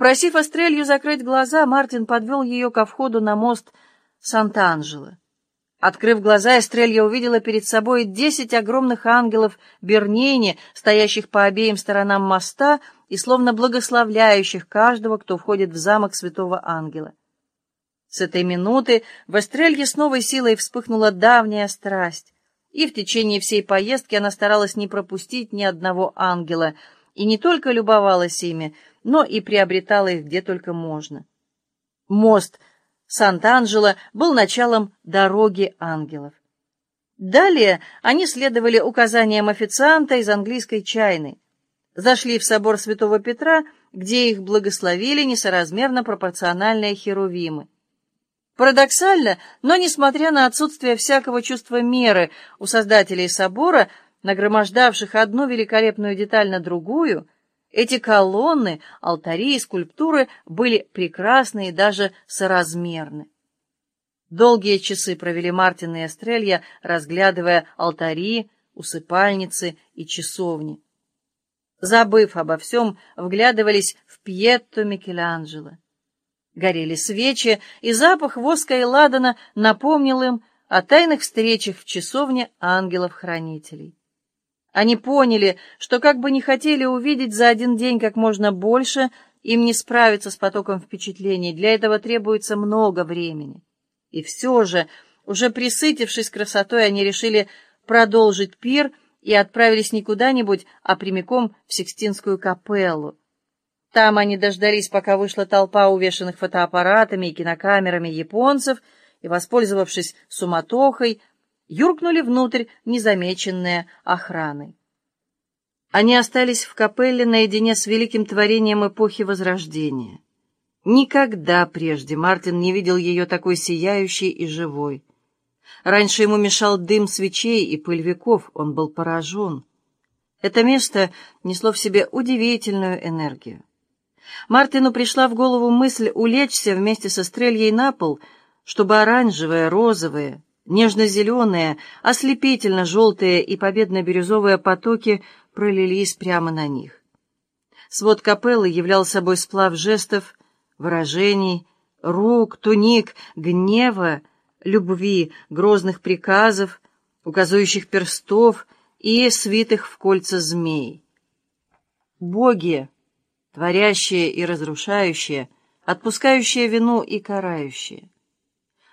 Попросив Астрелью закрыть глаза, Мартин подвел ее ко входу на мост Санта-Анджело. Открыв глаза, Эстрелья увидела перед собой десять огромных ангелов Бернини, стоящих по обеим сторонам моста и словно благословляющих каждого, кто входит в замок святого ангела. С этой минуты в Эстрелье с новой силой вспыхнула давняя страсть, и в течение всей поездки она старалась не пропустить ни одного ангела, и не только любовалась ими, но и приобретала их где только можно. Мост — Сант-Анджело был началом дороги ангелов. Далее они следовали указаниям официанта из английской чайной. Зашли в собор Святого Петра, где их благословили несоразмерно пропорциональные херувимы. Парадоксально, но несмотря на отсутствие всякого чувства меры у создателей собора, нагромождавших одну великолепную деталь на другую, эти колонны, алтари и скульптуры были прекрасны и даже соразмерны. Долгие часы провели Мартин и Эстрелья, разглядывая алтари, усыпальницы и часовни. Забыв обо всем, вглядывались в Пьетто Микеланджело. Горели свечи, и запах воска и ладана напомнил им о тайных встречах в часовне ангелов-хранителей. Они поняли, что как бы не хотели увидеть за один день как можно больше, им не справиться с потоком впечатлений, для этого требуется много времени. И все же, уже присытившись красотой, они решили продолжить пир и отправились не куда-нибудь, а прямиком в Сикстинскую капеллу. Там они дождались, пока вышла толпа увешанных фотоаппаратами и кинокамерами японцев, и, воспользовавшись суматохой, юркнули внутрь, незамеченные охраной. Они остались в капелле наедине с великим творением эпохи Возрождения. Никогда прежде Мартин не видел ее такой сияющей и живой. Раньше ему мешал дым свечей и пыль веков, он был поражен. Это место несло в себе удивительную энергию. Мартину пришла в голову мысль улечься вместе со стрельей на пол, чтобы оранжевые, розовые, Нежно-зеленые, ослепительно-желтые и победно-бирюзовые потоки пролились прямо на них. Свод капеллы являл собой сплав жестов, выражений, рук, туник, гнева, любви, грозных приказов, указующих перстов и свитых в кольца змей. Боги, творящие и разрушающие, отпускающие вину и карающие.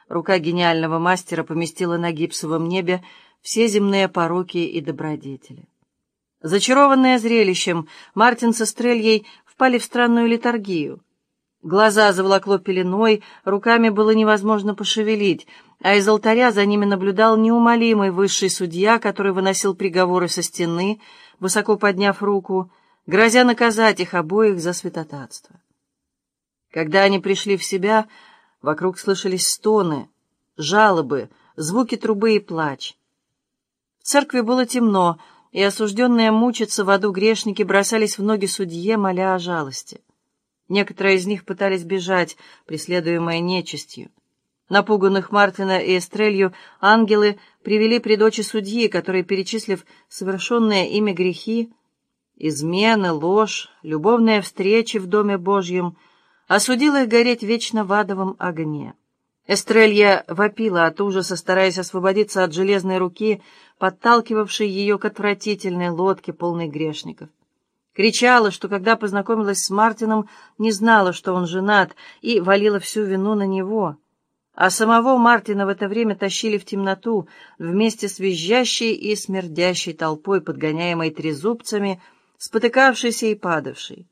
Рука гениального мастера поместила на гипсовом небе все земные пороки и добродетели. Зачарованные зрелищем, Мартин со Стрельей впали в странную литургию. Глаза заволокло пеленой, руками было невозможно пошевелить, а из алтаря за ними наблюдал неумолимый высший судья, который выносил приговоры со стены, высоко подняв руку, грозя наказать их обоих за святотатство. Когда они пришли в себя, Вокруг слышались стоны, жалобы, звуки трубы и плач. В церкви было темно, и осужденные мучиться в аду грешники бросались в ноги судье, моля о жалости. Некоторые из них пытались бежать, преследуемые нечистью. Напуганных Мартина и Эстрелью ангелы привели при дочи судьи, который, перечислив совершенные ими грехи, измены, ложь, любовные встречи в Доме Божьем — осудил их гореть вечно в адовом огне. Эстрелья вопила от ужаса, стараясь освободиться от железной руки, подталкивавшей ее к отвратительной лодке, полной грешников. Кричала, что когда познакомилась с Мартином, не знала, что он женат, и валила всю вину на него. А самого Мартина в это время тащили в темноту вместе с визжащей и смердящей толпой, подгоняемой трезубцами, спотыкавшейся и падавшей.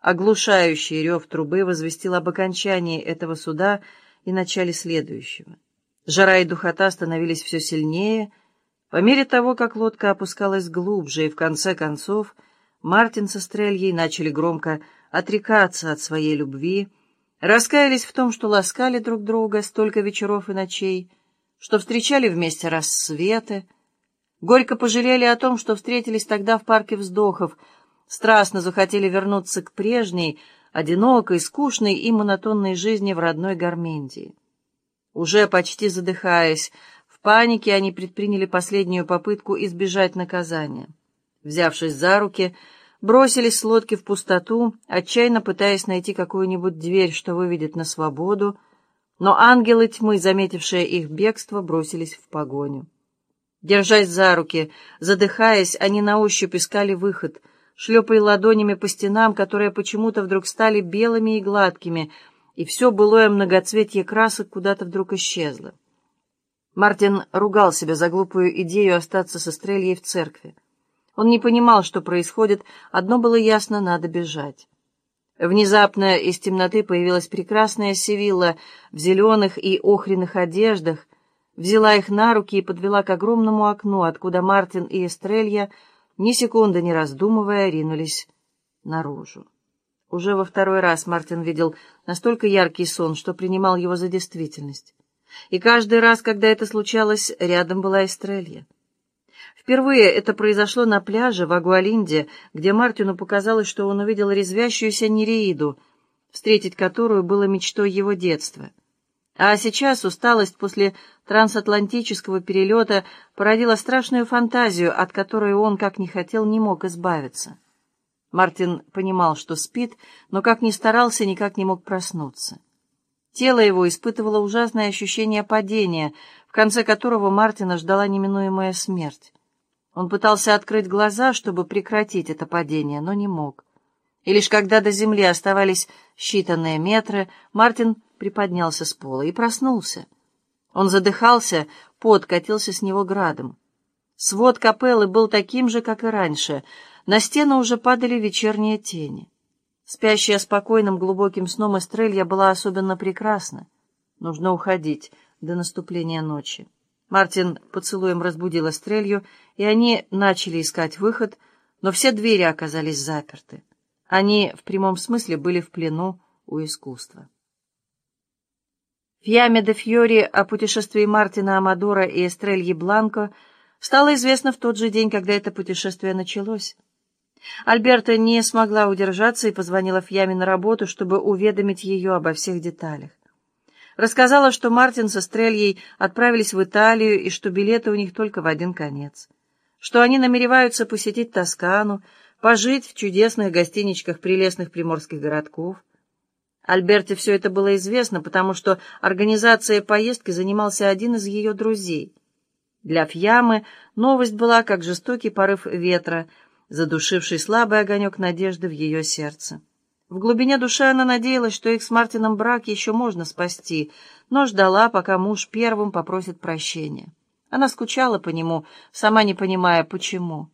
Оглушающий рев трубы возвестил об окончании этого суда и начале следующего. Жара и духота становились все сильнее. По мере того, как лодка опускалась глубже, и в конце концов Мартин со Стрельей начали громко отрекаться от своей любви, раскаялись в том, что ласкали друг друга столько вечеров и ночей, что встречали вместе рассветы, горько пожалели о том, что встретились тогда в парке вздохов, страстно захотели вернуться к прежней, одинокой, скучной и монотонной жизни в родной Гармендии. Уже почти задыхаясь, в панике они предприняли последнюю попытку избежать наказания. Взявшись за руки, бросились с лодки в пустоту, отчаянно пытаясь найти какую-нибудь дверь, что выведет на свободу, но ангелы тьмы, заметившие их бегство, бросились в погоню. Держась за руки, задыхаясь, они на ощупь искали выход, шлепая ладонями по стенам, которые почему-то вдруг стали белыми и гладкими, и все былое многоцветье красок куда-то вдруг исчезло. Мартин ругал себя за глупую идею остаться со Стрельей в церкви. Он не понимал, что происходит, одно было ясно — надо бежать. Внезапно из темноты появилась прекрасная Севилла в зеленых и охренных одеждах, взяла их на руки и подвела к огромному окну, откуда Мартин и Эстрелья, ни секунды не раздумывая, ринулись наружу. Уже во второй раз Мартин видел настолько яркий сон, что принимал его за действительность. И каждый раз, когда это случалось, рядом была Эстрелья. Впервые это произошло на пляже в Агуалинде, где Мартину показалось, что он увидел резвящуюся Нереиду, встретить которую было мечтой его детства. А сейчас усталость после трансатлантического перелета породила страшную фантазию, от которой он, как ни хотел, не мог избавиться. Мартин понимал, что спит, но как ни старался, никак не мог проснуться. Тело его испытывало ужасное ощущение падения, в конце которого Мартина ждала неминуемая смерть. Он пытался открыть глаза, чтобы прекратить это падение, но не мог. И лишь когда до земли оставались считанные метры, Мартин приподнялся с пола и проснулся. Он задыхался, пот катился с него градом. Свод капеллы был таким же, как и раньше. На стену уже падали вечерние тени. Спящая спокойным глубоким сном Эстрелья была особенно прекрасна. Нужно уходить до наступления ночи. Мартин поцелуем разбудил Эстрелью, и они начали искать выход, но все двери оказались заперты. Они в прямом смысле были в плену у искусства. В де Фьори о путешествии Мартина Амадора и Эстрельи Бланко стало известно в тот же день, когда это путешествие началось. Альберта не смогла удержаться и позвонила в Яме на работу, чтобы уведомить ее обо всех деталях. Рассказала, что Мартин со Стрельей отправились в Италию и что билеты у них только в один конец. Что они намереваются посетить Тоскану, пожить в чудесных гостиничках прелестных приморских городков. Альберте все это было известно, потому что организацией поездки занимался один из ее друзей. Для Фьямы новость была как жестокий порыв ветра — задушивший слабый огонек надежды в ее сердце. В глубине души она надеялась, что их с Мартином брак еще можно спасти, но ждала, пока муж первым попросит прощения. Она скучала по нему, сама не понимая, почему.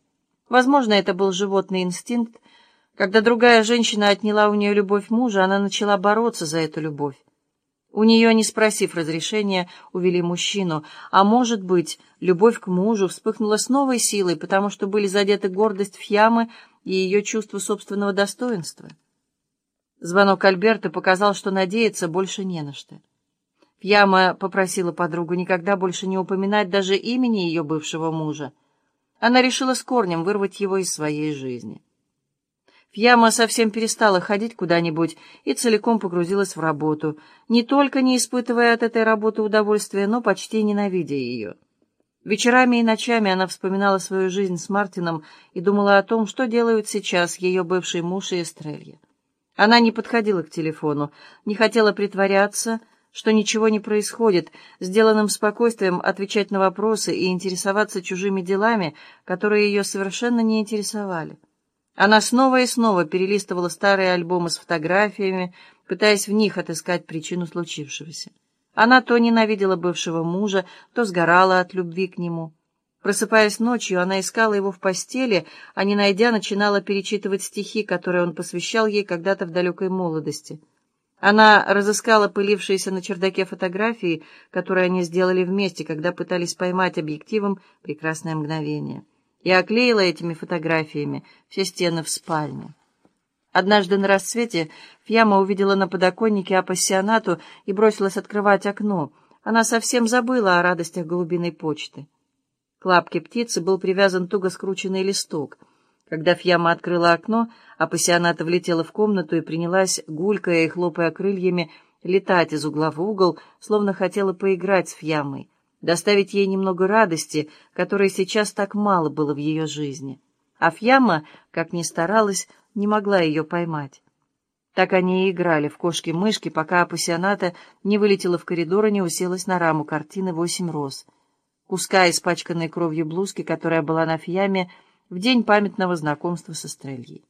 Возможно, это был животный инстинкт. Когда другая женщина отняла у нее любовь мужа, она начала бороться за эту любовь. У нее, не спросив разрешения, увели мужчину, а, может быть, любовь к мужу вспыхнула с новой силой, потому что были задеты гордость Фьямы и ее чувство собственного достоинства. Звонок Альберта показал, что надеяться больше не на что. Фьяма попросила подругу никогда больше не упоминать даже имени ее бывшего мужа. Она решила с корнем вырвать его из своей жизни. Фьяма совсем перестала ходить куда-нибудь и целиком погрузилась в работу, не только не испытывая от этой работы удовольствия, но почти ненавидя ее. Вечерами и ночами она вспоминала свою жизнь с Мартином и думала о том, что делают сейчас ее бывший муж и Эстрелья. Она не подходила к телефону, не хотела притворяться, что ничего не происходит, сделанным спокойствием отвечать на вопросы и интересоваться чужими делами, которые ее совершенно не интересовали. Она снова и снова перелистывала старые альбомы с фотографиями, пытаясь в них отыскать причину случившегося. Она то ненавидела бывшего мужа, то сгорала от любви к нему. Просыпаясь ночью, она искала его в постели, а не найдя, начинала перечитывать стихи, которые он посвящал ей когда-то в далекой молодости. Она разыскала пылившиеся на чердаке фотографии, которые они сделали вместе, когда пытались поймать объективом прекрасное мгновение и оклеила этими фотографиями все стены в спальне. Однажды на рассвете Фьяма увидела на подоконнике апассионату и бросилась открывать окно. Она совсем забыла о радостях голубиной почты. К лапке птицы был привязан туго скрученный листок. Когда Фьяма открыла окно, апассионата влетела в комнату и принялась, гулькая и хлопая крыльями, летать из угла в угол, словно хотела поиграть с Фьямой доставить ей немного радости, которой сейчас так мало было в ее жизни. А Фьяма, как ни старалась, не могла ее поймать. Так они и играли в кошки-мышки, пока Апассионата не вылетела в коридор и не уселась на раму картины «Восемь роз». Куска испачканной кровью блузки, которая была на Фьяме в день памятного знакомства со Стрельей.